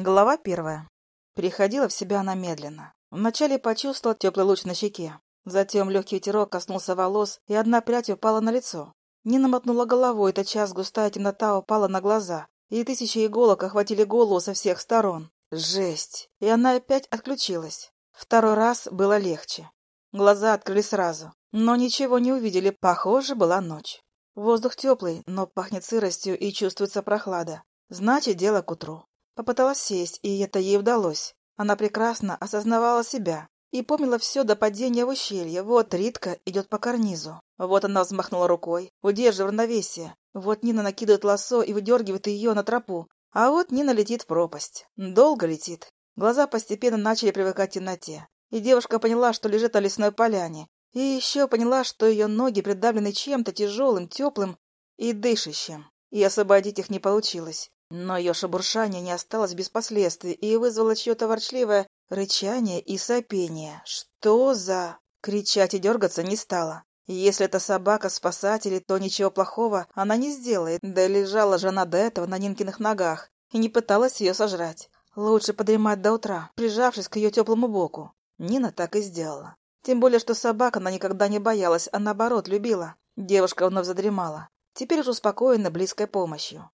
Глава первая. Приходила в себя она медленно. Вначале почувствовала теплый луч на щеке. Затем легкий ветерок коснулся волос, и одна прядь упала на лицо. Нина мотнула головой, тотчас густая темнота упала на глаза, и тысячи иголок охватили голову со всех сторон. Жесть! И она опять отключилась. Второй раз было легче. Глаза открыли сразу, но ничего не увидели, похоже, была ночь. Воздух теплый, но пахнет сыростью и чувствуется прохлада. Значит, дело к утру. Попыталась сесть, и это ей удалось. Она прекрасно осознавала себя и помнила все до падения в ущелье. Вот Ритка идет по карнизу. Вот она взмахнула рукой, удерживая равновесие. Вот Нина накидывает лассо и выдергивает ее на тропу. А вот Нина летит в пропасть. Долго летит. Глаза постепенно начали привыкать к темноте. И девушка поняла, что лежит на лесной поляне. И еще поняла, что ее ноги придавлены чем-то тяжелым, теплым и дышащим. И освободить их не получилось. Но ее шебуршание не осталось без последствий и вызвало чье-то ворчливое рычание и сопение. Что за... Кричать и дергаться не стала. Если это собака-спасатель, то ничего плохого она не сделает, да лежала же она до этого на Нинкиных ногах и не пыталась ее сожрать. Лучше подремать до утра, прижавшись к ее теплому боку. Нина так и сделала. Тем более, что собака она никогда не боялась, а наоборот любила. Девушка вновь задремала. Теперь уже успокоена близкой помощью.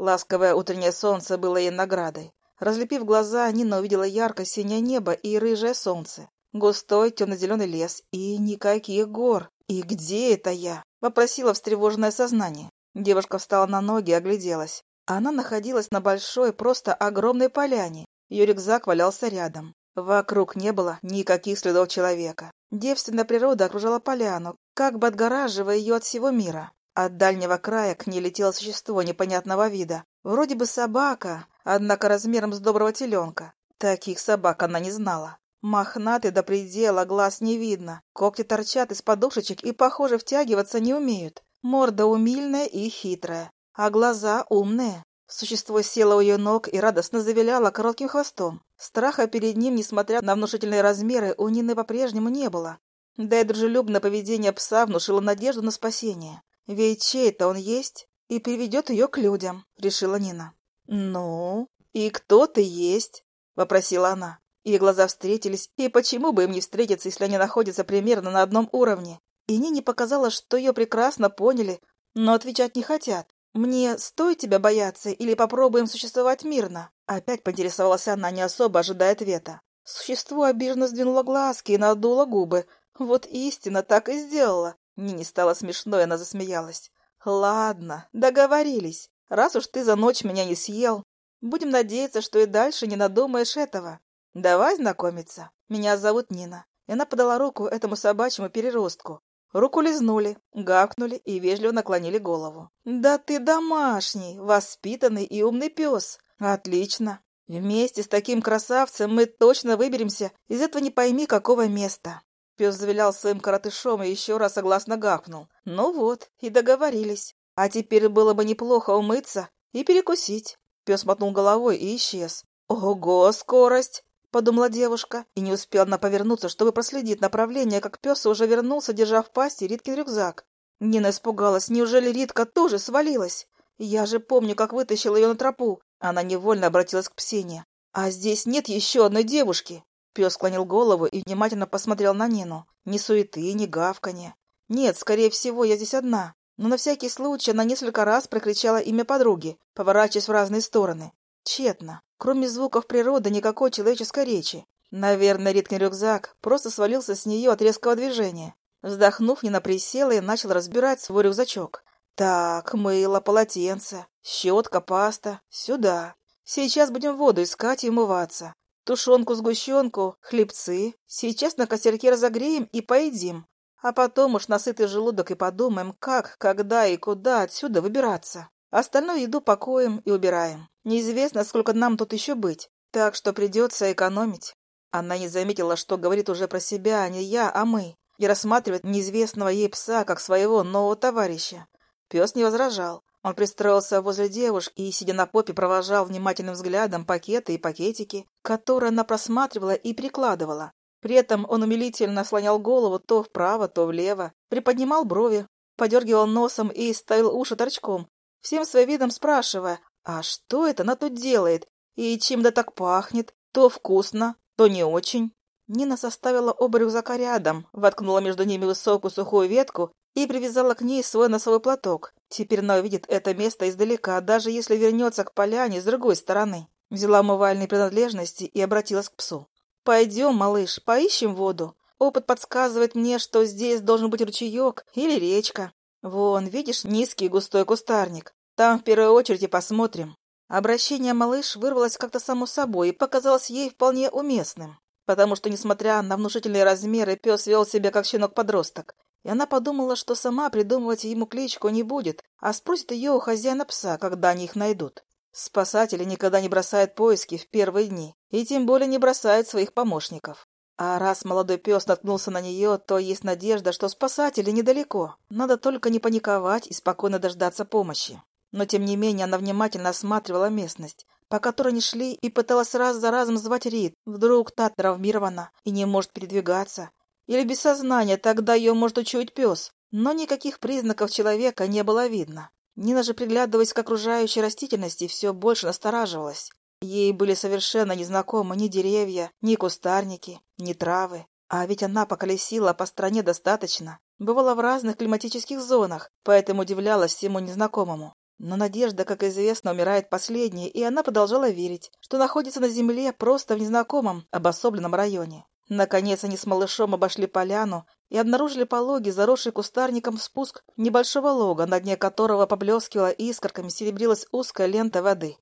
Ласковое утреннее солнце было ей наградой. Разлепив глаза, Нина увидела ярко-синее небо и рыжее солнце. Густой темно-зеленый лес и никаких гор. «И где это я?» — попросила встревоженное сознание. Девушка встала на ноги и огляделась. Она находилась на большой, просто огромной поляне. Ее рюкзак валялся рядом. Вокруг не было никаких следов человека. Девственная природа окружала поляну, как бы отгораживая ее от всего мира. От дальнего края к ней летело существо непонятного вида. Вроде бы собака, однако размером с доброго теленка. Таких собак она не знала. Мохнатый до предела, глаз не видно. Когти торчат из подушечек и, похоже, втягиваться не умеют. Морда умильная и хитрая, а глаза умные. Существо село у ее ног и радостно завиляло коротким хвостом. Страха перед ним, несмотря на внушительные размеры, у Нины по-прежнему не было. Да и дружелюбное поведение пса внушило надежду на спасение. Ведь чей-то он есть и приведет ее к людям, решила Нина. «Ну, и кто ты есть?» — вопросила она. Их глаза встретились, и почему бы им не встретиться, если они находятся примерно на одном уровне? И Нине показалось, что ее прекрасно поняли, но отвечать не хотят. «Мне стоит тебя бояться или попробуем существовать мирно?» Опять поинтересовалась она, не особо ожидая ответа. Существо обиженно сдвинуло глазки и надуло губы. Вот истина так и сделала. Нине стало смешно, и она засмеялась. «Ладно, договорились. Раз уж ты за ночь меня не съел, будем надеяться, что и дальше не надумаешь этого. Давай знакомиться. Меня зовут Нина». И она подала руку этому собачьему переростку. Руку лизнули, гавкнули и вежливо наклонили голову. «Да ты домашний, воспитанный и умный пес. Отлично. Вместе с таким красавцем мы точно выберемся из этого не пойми какого места». Пес завилял своим коротышом и еще раз согласно гавкнул. Ну вот, и договорились. А теперь было бы неплохо умыться и перекусить. Пес мотнул головой и исчез. «Ого, скорость!» — подумала девушка, и не успела она повернуться, чтобы проследить направление, как пес уже вернулся, держа в пасти Риткин рюкзак. Нина испугалась. Неужели Ритка тоже свалилась? Я же помню, как вытащила ее на тропу. Она невольно обратилась к Псине. «А здесь нет еще одной девушки!» Пес склонил голову и внимательно посмотрел на Нину. Ни суеты, ни гавканья. Нет, скорее всего, я здесь одна. Но на всякий случай она несколько раз прокричала имя подруги, поворачиваясь в разные стороны. Тщетно. Кроме звуков природы, никакой человеческой речи. Наверное, Риткин рюкзак просто свалился с нее от резкого движения. Вздохнув, Нина присела и начала разбирать свой рюкзачок. Так, мыло, полотенце, щетка, паста. Сюда. Сейчас будем воду искать и умываться. Тушенку-сгущенку, хлебцы. Сейчас на костерке разогреем и поедим. А потом уж насытый желудок и подумаем, как, когда и куда отсюда выбираться. Остальную еду покоим и убираем. Неизвестно, сколько нам тут еще быть. Так что придется экономить. Она не заметила, что говорит уже про себя, а не я, а мы. И рассматривает неизвестного ей пса как своего нового товарища. Пес не возражал. Он пристроился возле девушки и, сидя на попе, провожал внимательным взглядом пакеты и пакетики, которые она просматривала и прикладывала. При этом он умилительно слонял голову то вправо, то влево, приподнимал брови, подергивал носом и ставил уши торчком, всем своим видом спрашивая, а что это она тут делает И чем-то так пахнет. То вкусно, то не очень. Нина составила оба рюкзака рядом, воткнула между ними высокую сухую ветку и привязала к ней свой носовой платок. Теперь она увидит это место издалека, даже если вернется к поляне с другой стороны. Взяла умывальные принадлежности и обратилась к псу. «Пойдем, малыш, поищем воду. Опыт подсказывает мне, что здесь должен быть ручеек или речка. Вон, видишь, низкий густой кустарник. Там в первую очередь и посмотрим». Обращение малыш вырвалось как-то само собой и показалось ей вполне уместным, потому что, несмотря на внушительные размеры, пес вел себя как щенок-подросток, и она подумала, что сама придумывать ему кличку не будет, а спросит ее у хозяина пса, когда они их найдут. Спасатели никогда не бросают поиски в первые дни, и тем более не бросают своих помощников. А раз молодой пес наткнулся на нее, то есть надежда, что спасатели недалеко. Надо только не паниковать и спокойно дождаться помощи. Но, тем не менее, она внимательно осматривала местность, по которой они шли, и пыталась раз за разом звать Рид. Вдруг та травмирована и не может передвигаться. Или без сознания, тогда ее может учуять пес. Но никаких признаков человека не было видно. Нина же, приглядываясь к окружающей растительности, все больше настораживалась. Ей были совершенно незнакомы ни деревья, ни кустарники, ни травы. А ведь она поколесила по стране достаточно. Бывала в разных климатических зонах, поэтому удивлялась всему незнакомому. Но надежда, как известно, умирает последней, и она продолжала верить, что находится на земле просто в незнакомом, обособленном районе. Наконец они с малышом обошли поляну и обнаружили пологи, заросший кустарником спуск небольшого лога, на дне которого поблескивала искорками серебрилась узкая лента воды.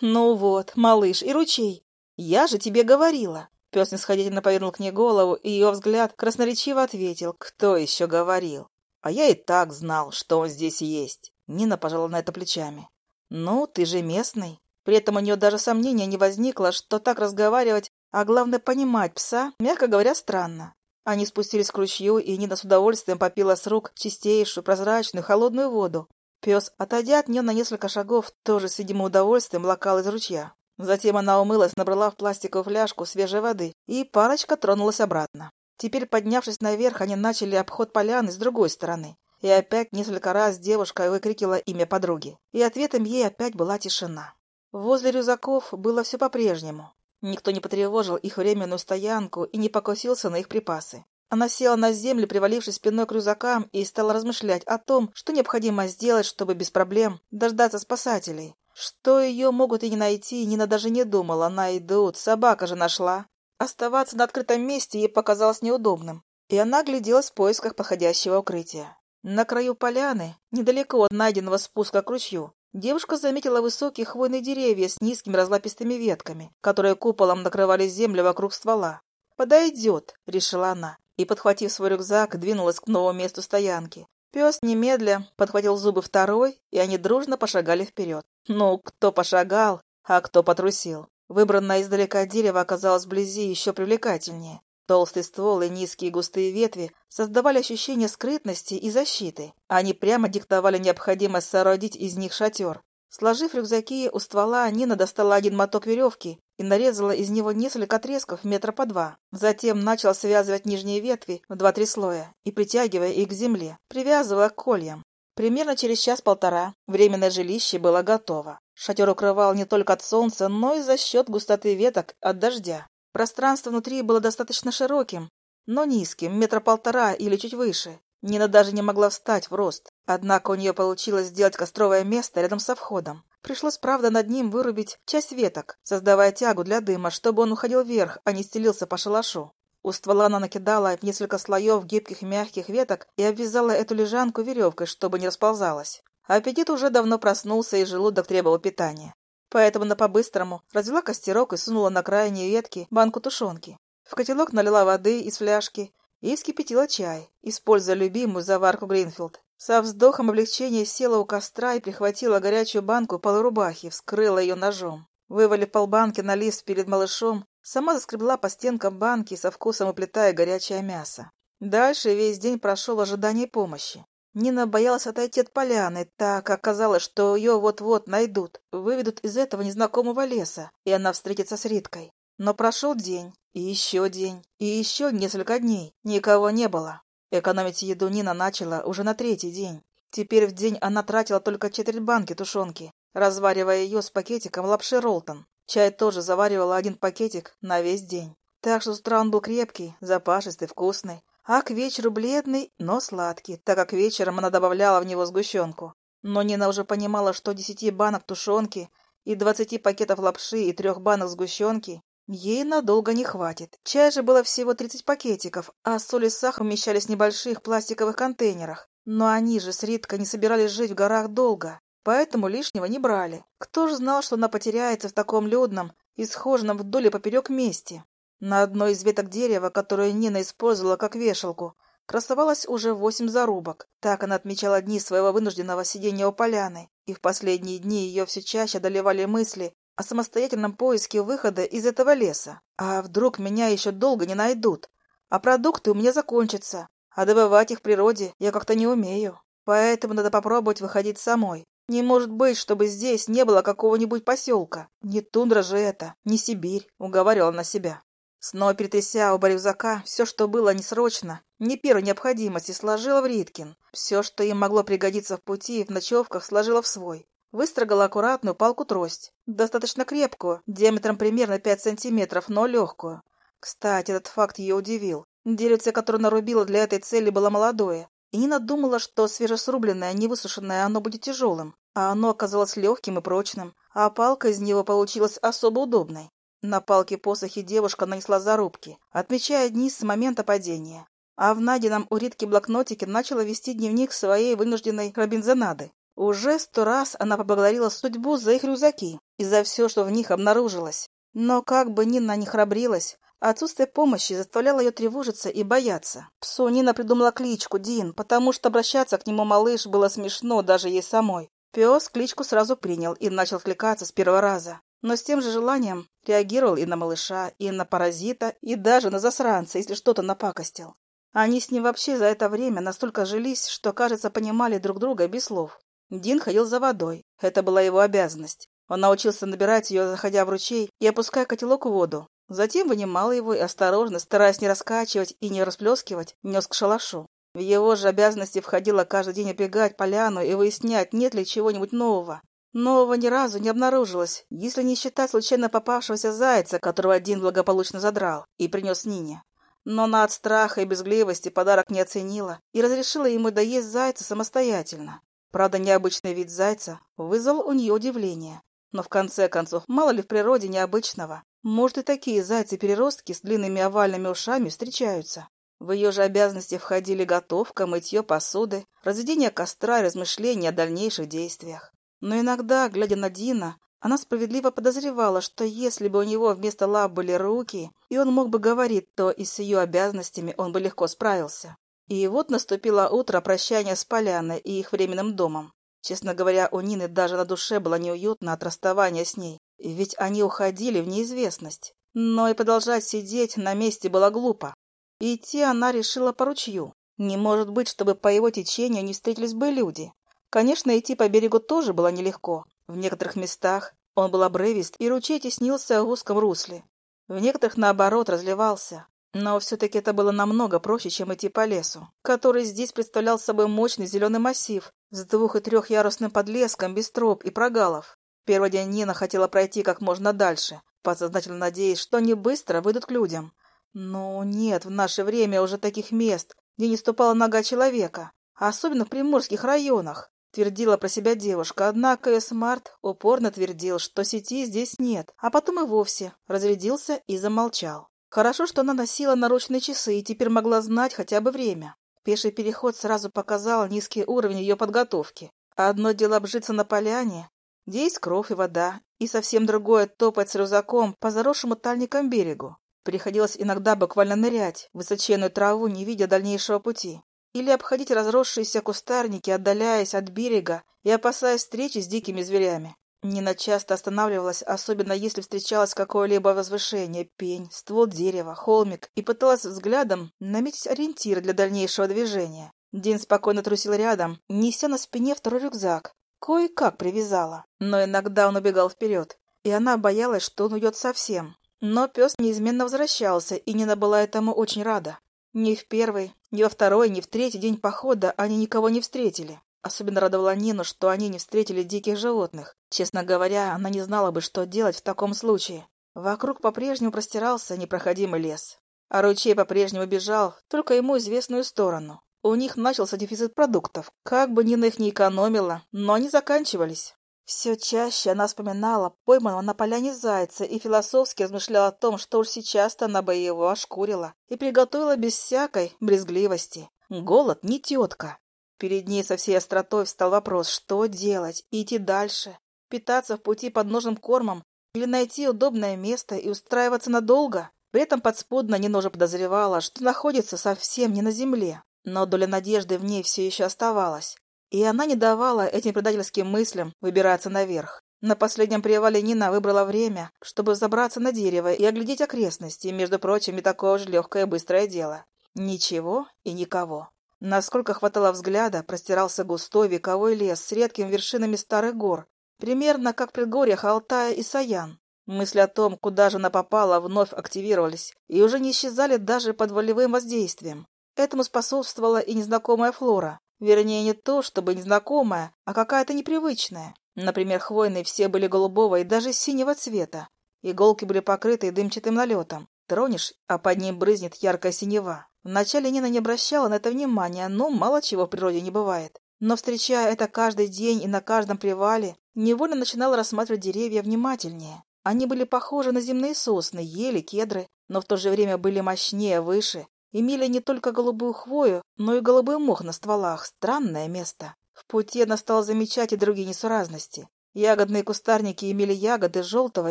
«Ну вот, малыш, и ручей! Я же тебе говорила!» Пес нисходительно повернул к ней голову, и ее взгляд красноречиво ответил. «Кто еще говорил? А я и так знал, что он здесь есть!» Нина пожала на это плечами. «Ну, ты же местный». При этом у нее даже сомнения не возникло, что так разговаривать, а главное понимать пса, мягко говоря, странно. Они спустились к ручью, и Нина с удовольствием попила с рук чистейшую, прозрачную, холодную воду. Пес, отойдя от нее на несколько шагов, тоже с видимым удовольствием лакал из ручья. Затем она умылась, набрала в пластиковую фляжку свежей воды, и парочка тронулась обратно. Теперь, поднявшись наверх, они начали обход поляны с другой стороны. И опять несколько раз девушка выкрикивала имя подруги. И ответом ей опять была тишина. Возле рюкзаков было все по-прежнему. Никто не потревожил их временную стоянку и не покусился на их припасы. Она села на землю, привалившись спиной к рюкзакам, и стала размышлять о том, что необходимо сделать, чтобы без проблем дождаться спасателей. Что ее могут и не найти, Нина даже не думала. Найдут, собака же нашла. Оставаться на открытом месте ей показалось неудобным, и она гляделась в поисках подходящего укрытия. На краю поляны, недалеко от найденного спуска к ручью, девушка заметила высокие хвойные деревья с низкими разлапистыми ветками, которые куполом накрывали землю вокруг ствола. «Подойдет», — решила она, и, подхватив свой рюкзак, двинулась к новому месту стоянки. Пес немедля подхватил зубы второй, и они дружно пошагали вперед. Ну, кто пошагал, а кто потрусил. Выбранное издалека дерево оказалось вблизи еще привлекательнее. Толстый ствол и низкие густые ветви создавали ощущение скрытности и защиты. Они прямо диктовали необходимость соорудить из них шатер. Сложив рюкзаки у ствола, Нина достала один моток веревки и нарезала из него несколько отрезков метра по два. Затем начала связывать нижние ветви в два-три слоя и притягивая их к земле, привязывая к кольям. Примерно через час-полтора временное жилище было готово. Шатер укрывал не только от солнца, но и за счет густоты веток от дождя. Пространство внутри было достаточно широким, но низким, метра полтора или чуть выше. Нина даже не могла встать в рост. Однако у нее получилось сделать костровое место рядом со входом. Пришлось, правда, над ним вырубить часть веток, создавая тягу для дыма, чтобы он уходил вверх, а не стелился по шалашу. У ствола она накидала несколько слоев гибких мягких веток и обвязала эту лежанку веревкой, чтобы не расползалась. Аппетит уже давно проснулся, и желудок требовал питания. Поэтому она по-быстрому развела костерок и сунула на крайние ветки банку тушенки. В котелок налила воды из фляжки и вскипятила чай, используя любимую заварку Гринфилд. Со вздохом облегчения села у костра и прихватила горячую банку полурубахи, вскрыла ее ножом. Вывалив полбанки на лист перед малышом, сама заскребла по стенкам банки, со вкусом уплетая горячее мясо. Дальше весь день прошел в ожидании помощи. Нина боялась отойти от поляны, так оказалось, что ее вот-вот найдут, выведут из этого незнакомого леса, и она встретится с Риткой. Но прошел день, и еще день, и еще несколько дней. Никого не было. Экономить еду Нина начала уже на третий день. Теперь в день она тратила только четверть банки тушенки, разваривая ее с пакетиком лапши Ролтон. Чай тоже заваривала один пакетик на весь день. Так что с утра он был крепкий, запашистый, вкусный, а к вечеру бледный, но сладкий, так как вечером она добавляла в него сгущенку. Но Нина уже понимала, что десяти банок тушенки и двадцати пакетов лапши и трех банок сгущенки ей надолго не хватит. Чая же было всего тридцать пакетиков, а соль и сахар умещались в небольших пластиковых контейнерах. Но они же с Риткой не собирались жить в горах долго поэтому лишнего не брали. Кто ж знал, что она потеряется в таком людном и схоженном вдоль и поперек месте? На одной из веток дерева, которую Нина использовала как вешалку, красовалось уже восемь зарубок. Так она отмечала дни своего вынужденного сидения у поляны, и в последние дни ее все чаще одолевали мысли о самостоятельном поиске выхода из этого леса. А вдруг меня еще долго не найдут? А продукты у меня закончатся, а добывать их в природе я как-то не умею. Поэтому надо попробовать выходить самой. Не может быть, чтобы здесь не было какого-нибудь поселка. Не тундра же это, не Сибирь, уговаривала на себя. Снова перетряся оба рюкзака, все, что было не срочно, не первой необходимости, сложила в Риткин. Все, что им могло пригодиться в пути, в ночевках, сложила в свой. Выстрогала аккуратную палку-трость, достаточно крепкую, диаметром примерно 5 сантиметров, но легкую. Кстати, этот факт ее удивил. Деревце, которое нарубила для этой цели, было молодое, и Нина думала, что свежесрубленное, невысушенное оно будет тяжелым, а оно оказалось легким и прочным, а палка из него получилась особо удобной. На палке-посохе девушка нанесла зарубки, отмечая дни с момента падения. А в найденном у Ритки блокнотике начала вести дневник своей вынужденной Робинзонады. Уже сто раз она поблагодарила судьбу за их рюкзаки и за все, что в них обнаружилось. Но как бы Нина не храбрилась, Отсутствие помощи заставляло ее тревожиться и бояться. Псу Нина придумала кличку Дин, потому что обращаться к нему малыш было смешно даже ей самой. Пес кличку сразу принял и начал кликаться с первого раза. Но с тем же желанием реагировал и на малыша, и на паразита, и даже на засранца, если что-то напакостил. Они с ним вообще за это время настолько жились, что, кажется, понимали друг друга без слов. Дин ходил за водой. Это была его обязанность. Он научился набирать ее, заходя в ручей и опуская котелок в воду. Затем вынимал его и осторожно, стараясь не раскачивать и не расплескивать, нес к шалашу. В его же обязанности входило каждый день обегать поляну и выяснять, нет ли чего-нибудь нового. Нового ни разу не обнаружилось, если не считать случайно попавшегося зайца, которого один благополучно задрал и принес Нине. Но на от страха и безгливости подарок не оценила и разрешила ему доесть зайца самостоятельно. Правда, необычный вид зайца вызвал у нее удивление. Но в конце концов, мало ли в природе необычного. Может, и такие зайцы-переростки с длинными овальными ушами встречаются. В ее же обязанности входили готовка, мытье посуды, разведение костра и размышления о дальнейших действиях. Но иногда, глядя на Дина, она справедливо подозревала, что если бы у него вместо лап были руки, и он мог бы говорить, то и с ее обязанностями он бы легко справился. И вот наступило утро прощания с Поляной и их временным домом. Честно говоря, у Нины даже на душе было неуютно от расставания с ней. Ведь они уходили в неизвестность. Но и продолжать сидеть на месте было глупо. Идти она решила по ручью. Не может быть, чтобы по его течению не встретились бы люди. Конечно, идти по берегу тоже было нелегко. В некоторых местах он был обрывист, и ручей теснился в узком русле. В некоторых, наоборот, разливался. Но все-таки это было намного проще, чем идти по лесу, который здесь представлял собой мощный зеленый массив с двух- и трехъярусным подлеском без троп и прогалов. Первый день Нина хотела пройти как можно дальше, подсознательно надеясь, что они быстро выйдут к людям. Но нет, в наше время уже таких мест, где не ступала нога человека, особенно в приморских районах, твердила про себя девушка, однако Смарт упорно твердил, что сети здесь нет, а потом и вовсе разрядился и замолчал. Хорошо, что она носила наручные часы и теперь могла знать хотя бы время. Пеший переход сразу показал низкий уровень ее подготовки. Одно дело обжиться на поляне, где есть кровь и вода, и совсем другое топать с рюкзаком по заросшему тальникам берегу. Приходилось иногда буквально нырять в высоченную траву, не видя дальнейшего пути. Или обходить разросшиеся кустарники, отдаляясь от берега и опасаясь встречи с дикими зверями. Нина часто останавливалась, особенно если встречалось какое-либо возвышение, пень, ствол дерева, холмик, и пыталась взглядом наметить ориентир для дальнейшего движения. Дин спокойно трусил рядом, неся на спине второй рюкзак, Кое-как привязала, но иногда он убегал вперед, и она боялась, что он уйдет совсем. Но пес неизменно возвращался, и Нина была этому очень рада. Ни в первый, ни во второй, ни в третий день похода они никого не встретили. Особенно радовало Нину, что они не встретили диких животных. Честно говоря, она не знала бы, что делать в таком случае. Вокруг по-прежнему простирался непроходимый лес. А ручей по-прежнему бежал только ему известную сторону. У них начался дефицит продуктов. Как бы Нина их не экономила, но они заканчивались. Все чаще она вспоминала пойманного на поляне зайца и философски размышляла о том, что уж сейчас-то она бы его ошкурила и приготовила без всякой брезгливости. Голод не тетка. Перед ней со всей остротой встал вопрос, что делать, идти дальше, питаться в пути подножным кормом или найти удобное место и устраиваться надолго. При этом подспудно Ниножа подозревала, что находится совсем не на земле, но доля надежды в ней все еще оставалась. И она не давала этим предательским мыслям выбираться наверх. На последнем привале Нина выбрала время, чтобы забраться на дерево и оглядеть окрестности, между прочим, не такое же легкое и быстрое дело. Ничего и никого. Насколько хватало взгляда, простирался густой вековой лес с редкими вершинами старых гор, примерно как в предгорьях Алтая и Саян. Мысли о том, куда же она попала, вновь активировались и уже не исчезали даже под волевым воздействием. Этому способствовала и незнакомая флора. Вернее, не то, чтобы незнакомая, а какая-то непривычная. Например, хвойные все были голубого и даже синего цвета. Иголки были покрыты дымчатым налетом. Тронешь, а под ним брызнет яркая синева. Вначале Нина не обращала на это внимания, но мало чего в природе не бывает. Но, встречая это каждый день и на каждом привале, невольно начинала рассматривать деревья внимательнее. Они были похожи на земные сосны, ели, кедры, но в то же время были мощнее, выше имели не только голубую хвою, но и голубой мох на стволах. Странное место. В пути она стала замечать и другие несуразности. Ягодные кустарники имели ягоды желтого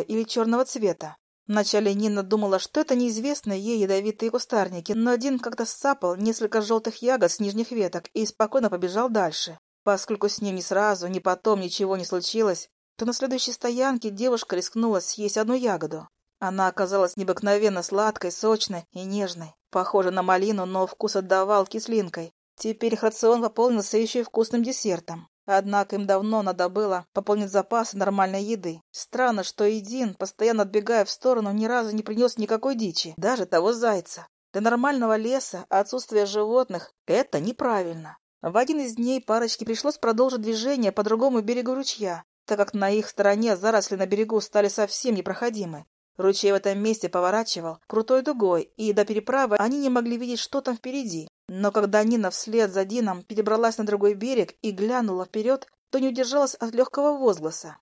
или черного цвета. Вначале Нина думала, что это неизвестные ей ядовитые кустарники, но один как-то сцапал несколько желтых ягод с нижних веток и спокойно побежал дальше. Поскольку с ним ни сразу, ни потом ничего не случилось, то на следующей стоянке девушка рискнула съесть одну ягоду. Она оказалась необыкновенно сладкой, сочной и нежной. Похоже на малину, но вкус отдавал кислинкой. Теперь их рацион пополнился еще и вкусным десертом. Однако им давно надо было пополнить запасы нормальной еды. Странно, что Идин, постоянно отбегая в сторону, ни разу не принес никакой дичи, даже того зайца. Для нормального леса отсутствие животных – это неправильно. В один из дней парочке пришлось продолжить движение по другому берегу ручья, так как на их стороне заросли на берегу стали совсем непроходимы. Ручей в этом месте поворачивал крутой дугой, и до переправы они не могли видеть, что там впереди. Но когда Нина вслед за Дином перебралась на другой берег и глянула вперед, то не удержалась от легкого возгласа.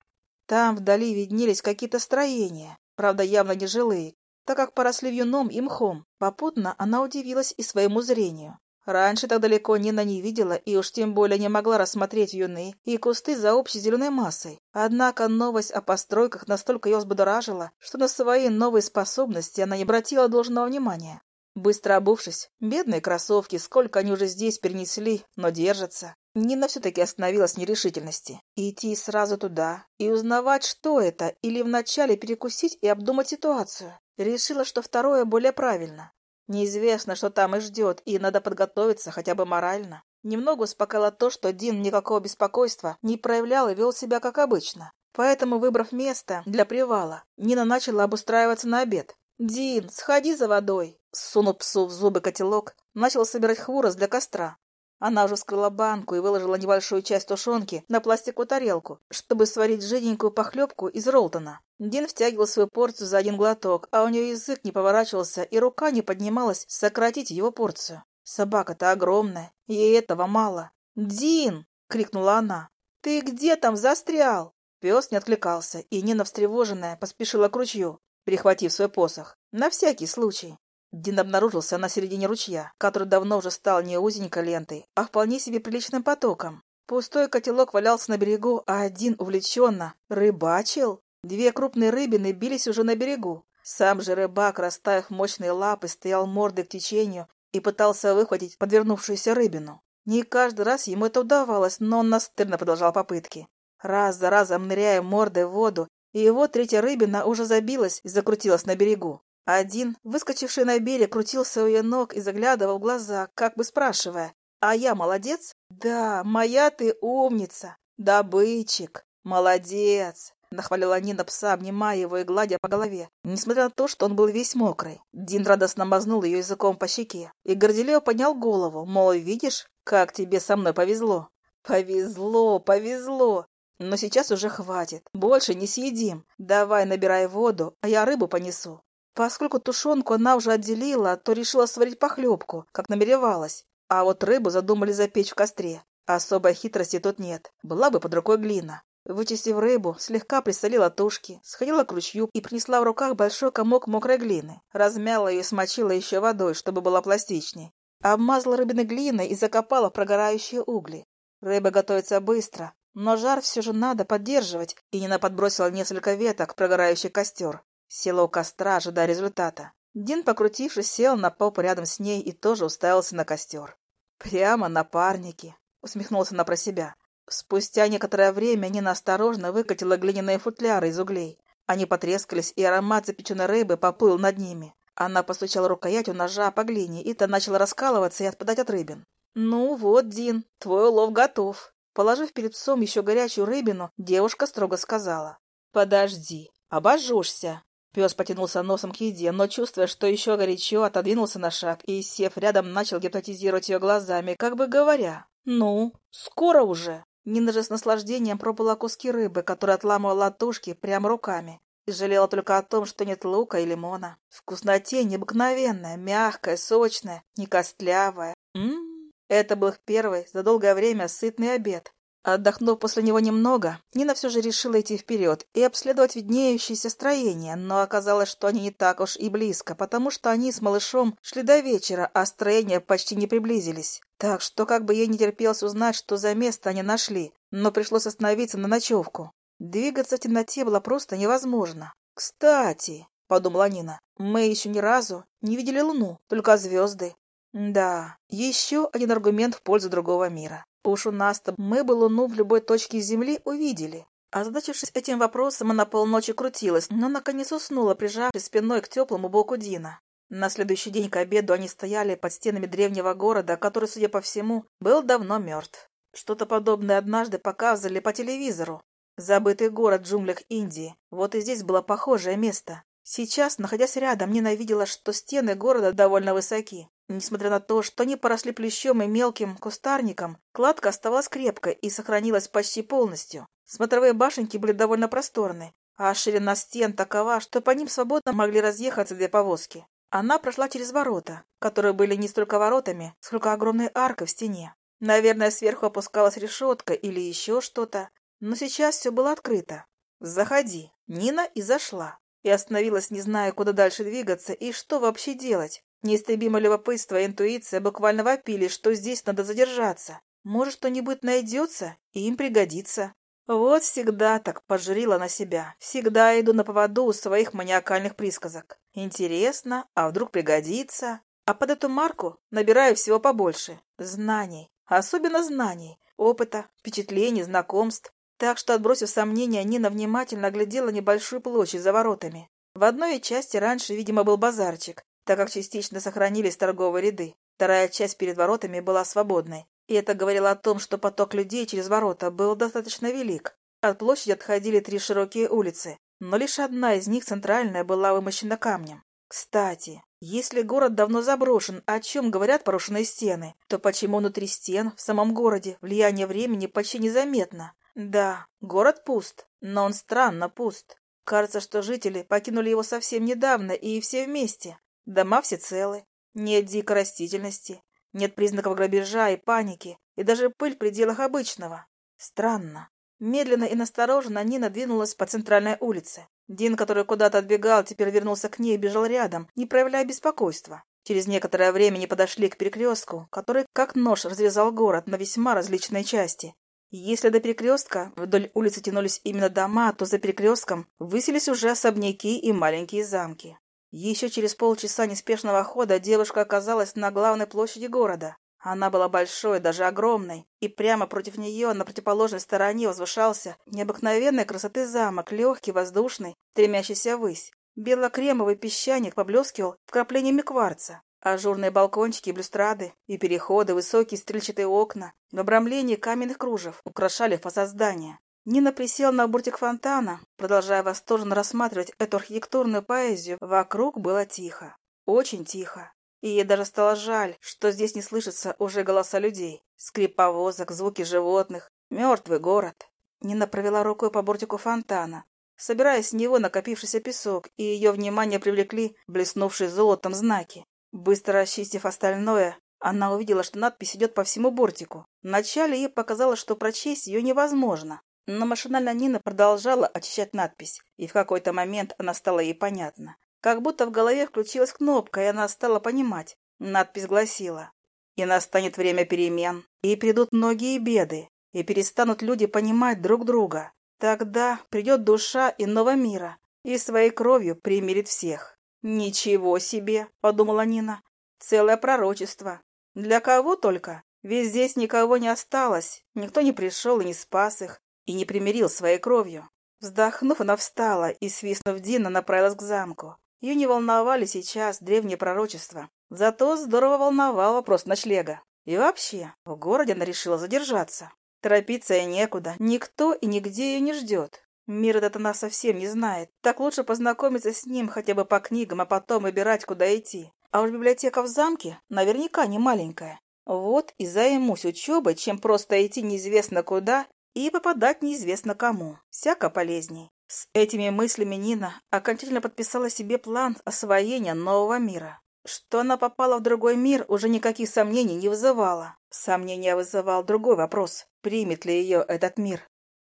Там вдали виднелись какие-то строения, правда, явно не жилые, так как поросли вьюном и мхом. Попутно она удивилась и своему зрению. Раньше так далеко Нина не видела и уж тем более не могла рассмотреть юны и кусты за общей зеленой массой. Однако новость о постройках настолько ее взбудоражила, что на свои новые способности она не обратила должного внимания. Быстро обувшись, бедные кроссовки, сколько они уже здесь перенесли, но держатся. Нина все-таки остановилась в нерешительности. Идти сразу туда и узнавать, что это, или вначале перекусить и обдумать ситуацию. Решила, что второе более правильно. Неизвестно, что там и ждет, и надо подготовиться хотя бы морально. Немного успокоило то, что Дин никакого беспокойства не проявлял и вел себя как обычно. Поэтому, выбрав место для привала, Нина начала обустраиваться на обед. «Дин, сходи за водой!» Сунув псу в зубы котелок, начал собирать хворост для костра. Она уже вскрыла банку и выложила небольшую часть тушенки на пластиковую тарелку, чтобы сварить жиденькую похлебку из ролтона. Дин втягивал свою порцию за один глоток, а у нее язык не поворачивался и рука не поднималась сократить его порцию. Собака-то огромная, ей этого мало. «Дин!» — крикнула она. «Ты где там застрял?» Пес не откликался, и Нина, встревоженная, поспешила к ручью, перехватив свой посох. На всякий случай. Дин обнаружился на середине ручья, который давно уже стал не узенькой лентой, а вполне себе приличным потоком. Пустой котелок валялся на берегу, а один увлеченно рыбачил. Две крупные рыбины бились уже на берегу. Сам же рыбак, расставив мощные лапы, стоял мордой к течению и пытался выхватить подвернувшуюся рыбину. Не каждый раз ему это удавалось, но он настырно продолжал попытки. Раз за разом ныряя мордой в воду, и его третья рыбина уже забилась и закрутилась на берегу. Один, выскочивший на берег, крутился у ее ног и заглядывал в глаза, как бы спрашивая, «А я молодец?» «Да, моя ты умница! Добытчик! Молодец!» Нахвалила Нина пса, обнимая его и гладя по голове. Несмотря на то, что он был весь мокрый, Дин радостно мазнул ее языком по щеке и горделиво поднял голову, мол, видишь, как тебе со мной повезло. Повезло, повезло. Но сейчас уже хватит. Больше не съедим. Давай набирай воду, а я рыбу понесу. Поскольку тушенку она уже отделила, то решила сварить похлебку, как намеревалась. А вот рыбу задумали запечь в костре. Особой хитрости тут нет. Была бы под рукой глина. Вычистив рыбу, слегка присолила тушки, сходила к ручью и принесла в руках большой комок мокрой глины. Размяла ее и смочила еще водой, чтобы была пластичней. Обмазала рыбиной глиной и закопала прогорающие угли. Рыба готовится быстро, но жар все же надо поддерживать, и Нина подбросила несколько веток в прогорающий костер. Села у костра, ожидая результата. Дин, покрутившись, сел на попу рядом с ней и тоже уставился на костер. «Прямо напарники», — усмехнулся она про себя. Спустя некоторое время Нина осторожно выкатила глиняные футляры из углей. Они потрескались, и аромат запеченной рыбы поплыл над ними. Она постучала рукоятью ножа по глине, и та начала раскалываться и отпадать от рыбин. «Ну вот, Дин, твой улов готов». Положив перед псом еще горячую рыбину, девушка строго сказала. «Подожди, обожжешься». Пес потянулся носом к еде, но, чувствуя, что еще горячо, отодвинулся на шаг и, сев рядом, начал гипнотизировать ее глазами, как бы говоря, «Ну, скоро уже». Нина же с наслаждением пробовала куски рыбы, которые отламывала от тушки прямо руками, и жалела только о том, что нет лука и лимона. Вкусноте необыкновенная, мягкая, сочная, не костлявая. М-м-м. Это был их первый за долгое время сытный обед. Отдохнув после него немного, Нина все же решила идти вперед и обследовать виднеющиеся строения, но оказалось, что они не так уж и близко, потому что они с малышом шли до вечера, а строения почти не приблизились. Так что как бы ей не терпелось узнать, что за место они нашли, но пришлось остановиться на ночевку. Двигаться в темноте было просто невозможно. «Кстати», — подумала Нина, — «мы еще ни разу не видели Луну, только звезды». Да, еще один аргумент в пользу другого мира. Уж у нас-то мы бы Луну в любой точке Земли увидели. Озадачившись этим вопросом, она полночи крутилась, но наконец уснула, прижавшись спиной к теплому боку Дина. На следующий день к обеду они стояли под стенами древнего города, который, судя по всему, был давно мертв. Что-то подобное однажды показывали по телевизору. Забытый город в джунглях Индии. Вот и здесь было похожее место. Сейчас, находясь рядом, Нина видела, что стены города довольно высоки. Несмотря на то, что они поросли плющом и мелким кустарником, кладка оставалась крепкой и сохранилась почти полностью. Смотровые башенки были довольно просторны, а ширина стен такова, что по ним свободно могли разъехаться две повозки. Она прошла через ворота, которые были не столько воротами, сколько огромной аркой в стене. Наверное, сверху опускалась решетка или еще что-то, но сейчас все было открыто. «Заходи». Нина и зашла. И остановилась, не зная, куда дальше двигаться и что вообще делать. Неистребимое любопытство и интуиция буквально вопили, что здесь надо задержаться. Может, что-нибудь найдется, и им пригодится. Вот всегда так пожрила на себя. Всегда иду на поводу у своих маниакальных присказок. Интересно, а вдруг пригодится? А под эту марку набираю всего побольше. Знаний. Особенно знаний. Опыта, впечатлений, знакомств. Так что, отбросив сомнения, Нина внимательно оглядела небольшую площадь за воротами. В одной части раньше, видимо, был базарчик, так как частично сохранились торговые ряды. Вторая часть перед воротами была свободной. И это говорило о том, что поток людей через ворота был достаточно велик. От площади отходили три широкие улицы, но лишь одна из них, центральная, была вымощена камнем. Кстати, если город давно заброшен, о чем говорят порушенные стены, то почему внутри стен, в самом городе, влияние времени почти незаметно? Да, город пуст, но он странно пуст. Кажется, что жители покинули его совсем недавно и все вместе. Дома все целы, нет дикой растительности, нет признаков грабежа и паники, и даже пыль в пределах обычного. Странно. Медленно и настороженно Нина двинулась по центральной улице. Дин, который куда-то отбегал, теперь вернулся к ней и бежал рядом, не проявляя беспокойства. Через некоторое время они подошли к перекрестку, который как нож разрезал город на весьма различные части. Если до перекрестка вдоль улицы тянулись именно дома, то за перекрестком высились уже особняки и маленькие замки. Еще через полчаса неспешного хода девушка оказалась на главной площади города. Она была большой, даже огромной, и прямо против нее на противоположной стороне возвышался необыкновенной красоты замок, легкий, воздушный, стремящийся ввысь. Белокремовый песчаник поблескивал вкраплениями кварца. Ажурные балкончики и блюстрады, и переходы, высокие стрельчатые окна, в обрамлении каменных кружев украшали фасад здания. Нина присела на бортик фонтана, продолжая восторженно рассматривать эту архитектурную поэзию. Вокруг было тихо. Очень тихо. И ей даже стало жаль, что здесь не слышатся уже голоса людей. Скрип повозок, звуки животных. Мертвый город. Нина провела рукой по бортику фонтана, собирая с него накопившийся песок, и ее внимание привлекли блеснувшие золотом знаки. Быстро очистив остальное, она увидела, что надпись идет по всему бортику. Вначале ей показалось, что прочесть ее невозможно. Но машинально Нина продолжала очищать надпись, и в какой-то момент она стала ей понятна. Как будто в голове включилась кнопка, и она стала понимать. Надпись гласила «И настанет время перемен, и придут многие беды, и перестанут люди понимать друг друга. Тогда придет душа иного мира, и своей кровью примирит всех». «Ничего себе!» — подумала Нина. «Целое пророчество. Для кого только? Ведь здесь никого не осталось, никто не пришел и не спас их, и не примирил своей кровью». Вздохнув, она встала и, свистнув Дина, направилась к замку. Ее не волновали сейчас древние пророчества. Зато здорово волновал вопрос ночлега. И вообще, в городе она решила задержаться. Торопиться ей некуда, никто и нигде ее не ждет. Мир этот она совсем не знает. Так лучше познакомиться с ним хотя бы по книгам, а потом выбирать, куда идти. А уж библиотека в замке наверняка не маленькая. Вот и займусь учебой, чем просто идти неизвестно куда и попадать неизвестно кому. Всяко полезней. С этими мыслями Нина окончательно подписала себе план освоения нового мира. Что она попала в другой мир, уже никаких сомнений не вызывало. Сомнения вызывал другой вопрос. Примет ли ее этот мир?